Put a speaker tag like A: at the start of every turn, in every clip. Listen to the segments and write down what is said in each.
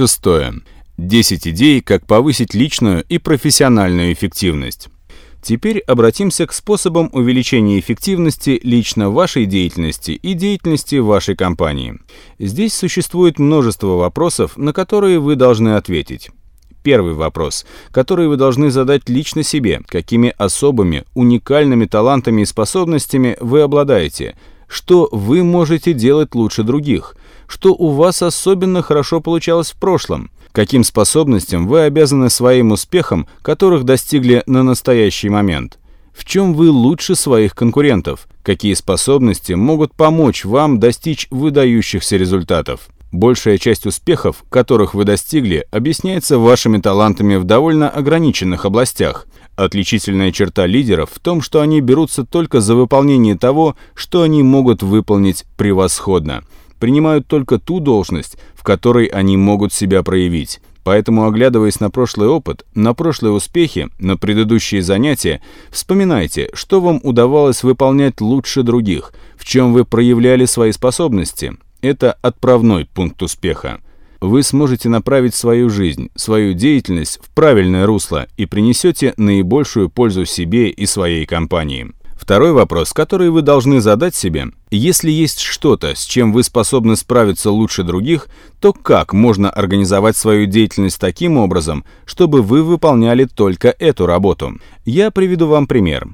A: Шестое. 10 идей, как повысить личную и профессиональную эффективность. Теперь обратимся к способам увеличения эффективности лично вашей деятельности и деятельности вашей компании. Здесь существует множество вопросов, на которые вы должны ответить. Первый вопрос, который вы должны задать лично себе. Какими особыми, уникальными талантами и способностями вы обладаете? Что вы можете делать лучше других? Что у вас особенно хорошо получалось в прошлом? Каким способностям вы обязаны своим успехам, которых достигли на настоящий момент? В чем вы лучше своих конкурентов? Какие способности могут помочь вам достичь выдающихся результатов? Большая часть успехов, которых вы достигли, объясняется вашими талантами в довольно ограниченных областях. Отличительная черта лидеров в том, что они берутся только за выполнение того, что они могут выполнить превосходно. Принимают только ту должность, в которой они могут себя проявить. Поэтому, оглядываясь на прошлый опыт, на прошлые успехи, на предыдущие занятия, вспоминайте, что вам удавалось выполнять лучше других, в чем вы проявляли свои способности, это отправной пункт успеха. Вы сможете направить свою жизнь, свою деятельность в правильное русло и принесете наибольшую пользу себе и своей компании. Второй вопрос, который вы должны задать себе, если есть что-то, с чем вы способны справиться лучше других, то как можно организовать свою деятельность таким образом, чтобы вы выполняли только эту работу? Я приведу вам пример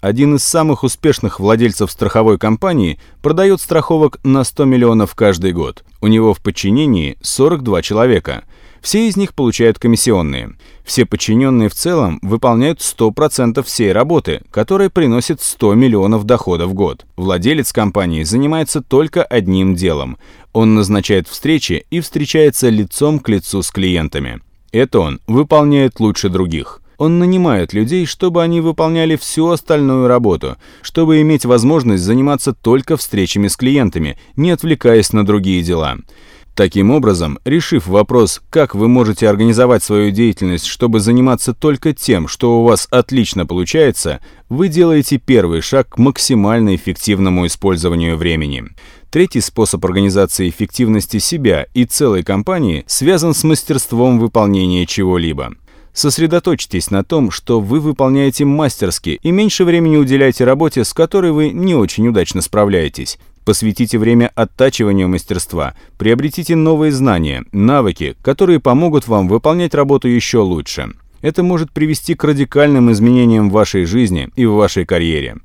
A: один из самых успешных владельцев страховой компании, продает страховок на 100 миллионов каждый год. У него в подчинении 42 человека. Все из них получают комиссионные. Все подчиненные в целом выполняют 100% всей работы, которая приносит 100 миллионов дохода в год. Владелец компании занимается только одним делом. Он назначает встречи и встречается лицом к лицу с клиентами. Это он выполняет лучше других. Он нанимает людей, чтобы они выполняли всю остальную работу, чтобы иметь возможность заниматься только встречами с клиентами, не отвлекаясь на другие дела. Таким образом, решив вопрос, как вы можете организовать свою деятельность, чтобы заниматься только тем, что у вас отлично получается, вы делаете первый шаг к максимально эффективному использованию времени. Третий способ организации эффективности себя и целой компании связан с мастерством выполнения чего-либо. Сосредоточьтесь на том, что вы выполняете мастерски, и меньше времени уделяйте работе, с которой вы не очень удачно справляетесь. Посвятите время оттачиванию мастерства, приобретите новые знания, навыки, которые помогут вам выполнять работу еще лучше. Это может привести к радикальным изменениям в вашей жизни и в вашей карьере.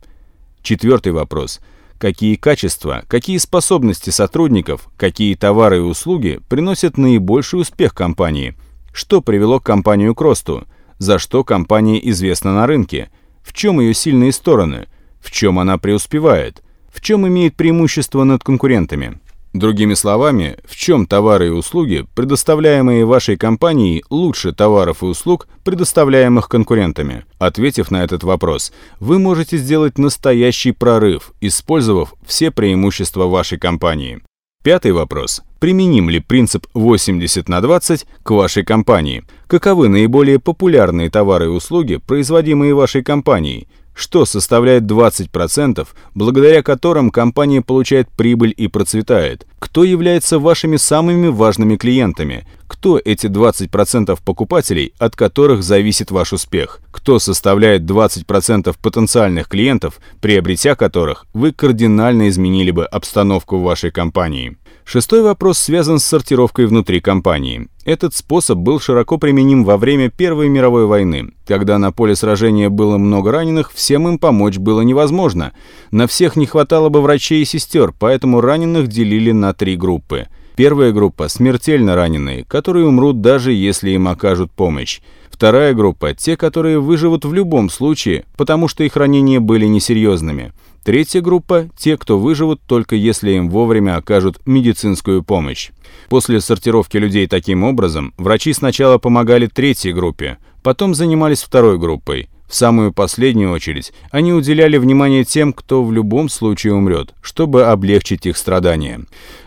A: Четвертый вопрос. Какие качества, какие способности сотрудников, какие товары и услуги приносят наибольший успех компании – что привело компанию к росту? За что компания известна на рынке? В чем ее сильные стороны? В чем она преуспевает? В чем имеет преимущество над конкурентами? Другими словами, в чем товары и услуги, предоставляемые вашей компанией, лучше товаров и услуг, предоставляемых конкурентами? Ответив на этот вопрос, вы можете сделать настоящий прорыв, использовав все преимущества вашей компании. Пятый вопрос. Применим ли принцип 80 на 20 к вашей компании? Каковы наиболее популярные товары и услуги, производимые вашей компанией? Что составляет 20%, благодаря которым компания получает прибыль и процветает? Кто является вашими самыми важными клиентами? Кто эти 20% покупателей, от которых зависит ваш успех? Кто составляет 20% потенциальных клиентов, приобретя которых вы кардинально изменили бы обстановку в вашей компании? Шестой вопрос связан с сортировкой внутри компании. Этот способ был широко применим во время Первой мировой войны. Когда на поле сражения было много раненых, всем им помочь было невозможно. На всех не хватало бы врачей и сестер, поэтому раненых делили на три группы. Первая группа – смертельно раненые, которые умрут даже если им окажут помощь. Вторая группа – те, которые выживут в любом случае, потому что их ранения были несерьезными. Третья группа – те, кто выживут только если им вовремя окажут медицинскую помощь. После сортировки людей таким образом, врачи сначала помогали третьей группе, потом занимались второй группой – в самую последнюю очередь они уделяли внимание тем, кто в любом случае умрет, чтобы облегчить их страдания.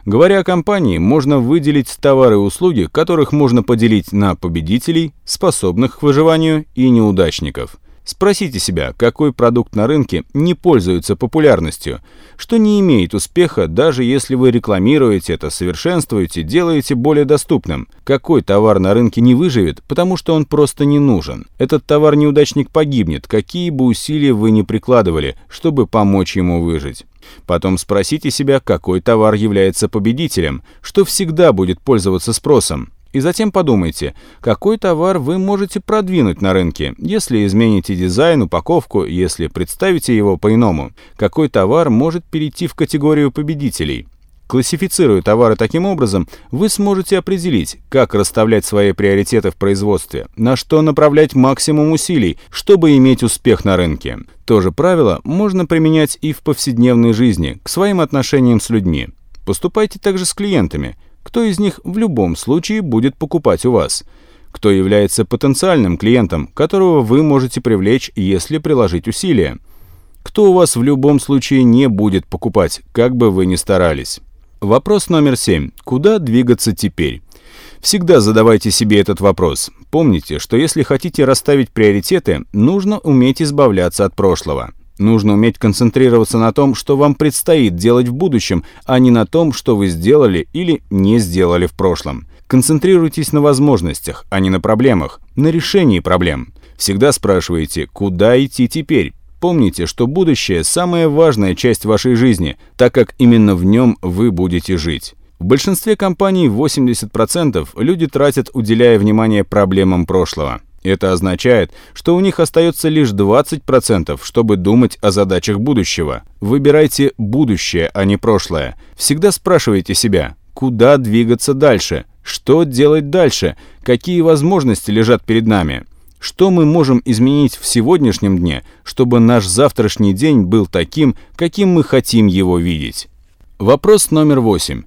A: Говоря о компании, можно выделить товары и услуги, которых можно поделить на победителей, способных к выживанию, и неудачников. Спросите себя, какой продукт на рынке не пользуется популярностью, что не имеет успеха, даже если вы рекламируете это, совершенствуете, делаете более доступным. Какой товар на рынке не выживет, потому что он просто не нужен. Этот товар-неудачник погибнет, какие бы усилия вы ни прикладывали, чтобы помочь ему выжить. Потом спросите себя, какой товар является победителем, что всегда будет пользоваться спросом. И затем подумайте, какой товар вы можете продвинуть на рынке, если измените дизайн, упаковку, если представите его по-иному. Какой товар может перейти в категорию победителей. Классифицируя товары таким образом, вы сможете определить, как расставлять свои приоритеты в производстве, на что направлять максимум усилий, чтобы иметь успех на рынке. То же правило можно применять и в повседневной жизни, к своим отношениям с людьми. Поступайте также с клиентами – кто из них в любом случае будет покупать у вас, кто является потенциальным клиентом, которого вы можете привлечь, если приложить усилия, кто у вас в любом случае не будет покупать, как бы вы ни старались. Вопрос номер семь. Куда двигаться теперь? Всегда задавайте себе этот вопрос. Помните, что если хотите расставить приоритеты, нужно уметь избавляться от прошлого. Нужно уметь концентрироваться на том, что вам предстоит делать в будущем, а не на том, что вы сделали или не сделали в прошлом. Концентрируйтесь на возможностях, а не на проблемах, на решении проблем. Всегда спрашивайте, куда идти теперь. Помните, что будущее – самая важная часть вашей жизни, так как именно в нем вы будете жить. В большинстве компаний 80% люди тратят, уделяя внимание проблемам прошлого. Это означает, что у них остается лишь 20%, чтобы думать о задачах будущего. Выбирайте будущее, а не прошлое. Всегда спрашивайте себя, куда двигаться дальше, что делать дальше, какие возможности лежат перед нами. Что мы можем изменить в сегодняшнем дне, чтобы наш завтрашний день был таким, каким мы хотим его видеть? Вопрос номер восемь.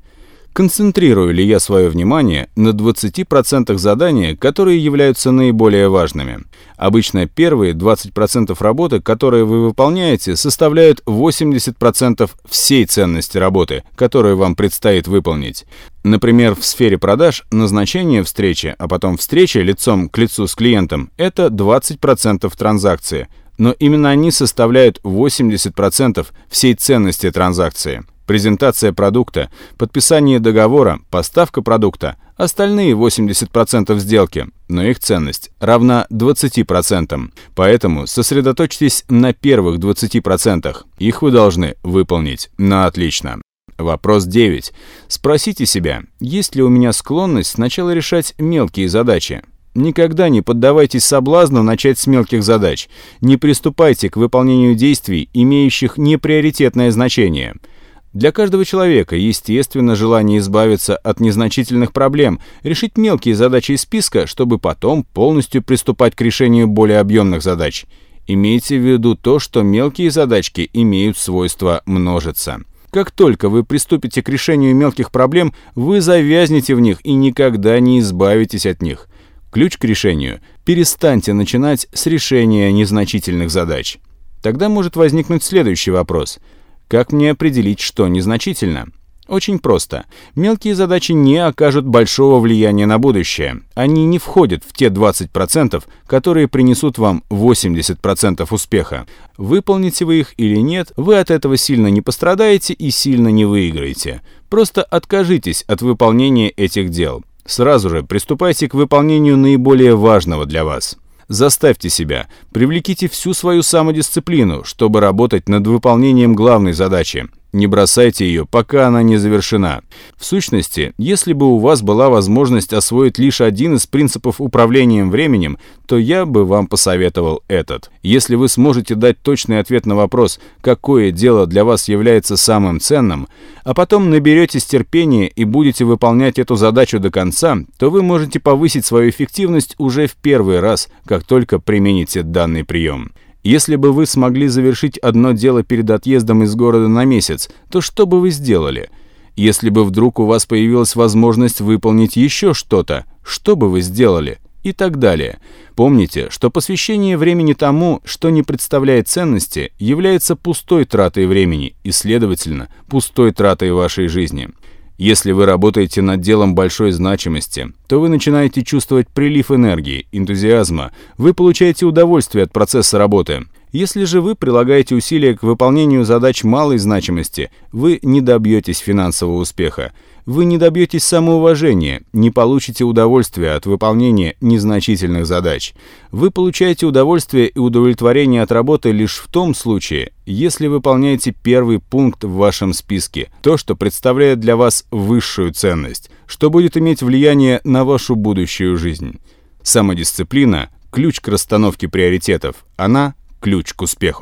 A: Концентрирую ли я свое внимание на 20% задания, которые являются наиболее важными? Обычно первые 20% работы, которые вы выполняете, составляют 80% всей ценности работы, которую вам предстоит выполнить. Например, в сфере продаж назначение встречи, а потом встреча лицом к лицу с клиентом – это 20% транзакции, но именно они составляют 80% всей ценности транзакции презентация продукта, подписание договора, поставка продукта, остальные 80% сделки, но их ценность равна 20%. Поэтому сосредоточьтесь на первых 20%. Их вы должны выполнить на отлично. Вопрос 9. Спросите себя, есть ли у меня склонность сначала решать мелкие задачи, Никогда не поддавайтесь соблазну начать с мелких задач. Не приступайте к выполнению действий, имеющих неприоритетное значение – для каждого человека, естественно, желание избавиться от незначительных проблем, решить мелкие задачи из списка, чтобы потом полностью приступать к решению более объемных задач. Имейте в виду то, что мелкие задачки имеют свойство множиться. Как только вы приступите к решению мелких проблем, вы завязнете в них и никогда не избавитесь от них. Ключ к решению – перестаньте начинать с решения незначительных задач. Тогда может возникнуть следующий вопрос – как мне определить, что незначительно? Очень просто. Мелкие задачи не окажут большого влияния на будущее. Они не входят в те 20%, которые принесут вам 80% успеха. Выполните вы их или нет, вы от этого сильно не пострадаете и сильно не выиграете. Просто откажитесь от выполнения этих дел. Сразу же приступайте к выполнению наиболее важного для вас. Заставьте себя, привлеките всю свою самодисциплину, чтобы работать над выполнением главной задачи не бросайте ее, пока она не завершена. В сущности, если бы у вас была возможность освоить лишь один из принципов управления временем, то я бы вам посоветовал этот. Если вы сможете дать точный ответ на вопрос, какое дело для вас является самым ценным, а потом наберетесь терпения и будете выполнять эту задачу до конца, то вы можете повысить свою эффективность уже в первый раз, как только примените данный прием. Если бы вы смогли завершить одно дело перед отъездом из города на месяц, то что бы вы сделали? Если бы вдруг у вас появилась возможность выполнить еще что-то, что бы вы сделали? И так далее. Помните, что посвящение времени тому, что не представляет ценности, является пустой тратой времени и, следовательно, пустой тратой вашей жизни. Если вы работаете над делом большой значимости, то вы начинаете чувствовать прилив энергии, энтузиазма, вы получаете удовольствие от процесса работы. Если же вы прилагаете усилия к выполнению задач малой значимости, вы не добьетесь финансового успеха. Вы не добьетесь самоуважения, не получите удовольствия от выполнения незначительных задач. Вы получаете удовольствие и удовлетворение от работы лишь в том случае, если выполняете первый пункт в вашем списке, то, что представляет для вас высшую ценность, что будет иметь влияние на вашу будущую жизнь. Самодисциплина – ключ к расстановке приоритетов. Она ключ к успеху.